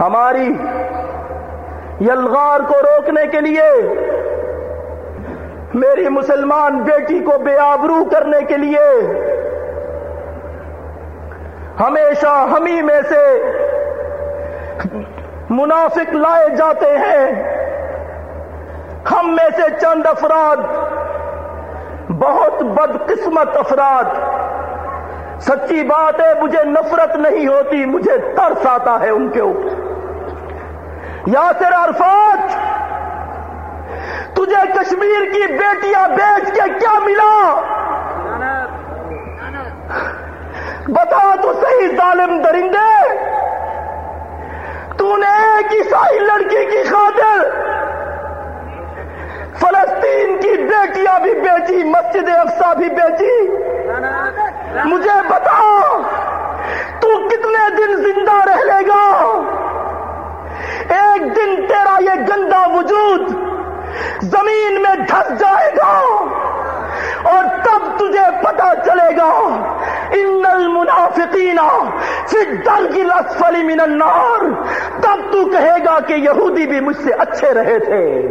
ہماری یلغار کو روکنے کے لیے، میری مسلمان بیٹی کو بے آبرو کرنے کے لیے، ہمیشہ ہمیں میں سے منافق لائے جاتے ہیں۔ ہم میں سے چند افراد، بہت بدقسمت افراد۔ سچی بات ہے، مجھے نفرت نہیں ہوتی، مجھے ترس آتا ہے ان کے اوپر۔ یاسر عرفات، تجھے کشمیر کی بیٹیاں بیچ کے کیا ملا؟ بتا تو صحیح ظالم درندے تو نے ایک عیسائی لڑکی کی خاطر، فلسطین کی بیٹیاں بھی بیچی، مسجد افسا بھی بیچی۔ مجھے بتا تو کتنے دن زندہ رہ لے گا ایک دن تیرا یہ گندا وجود زمین میں دھس جائے گا اور تب تجھے پتا چلے گا، ان المنافقین فی الدرک الاسفل من النار۔ تب تو کہے گا کہ یہودی بھی مجھ سے اچھے رہے تھے۔